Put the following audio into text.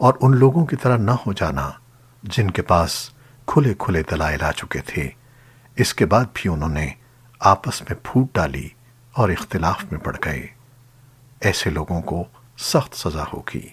اور ان لوگوں کی طرح نہ ہو جانا جن کے پاس کھلے کھلے دلائل آ چکے تھے۔ اس کے بعد بھی انہوں نے آپس میں پھوٹ ڈالی اور اختلاف میں پڑ گئے۔ ایسے لوگوں کو سخت سزا ہوگی۔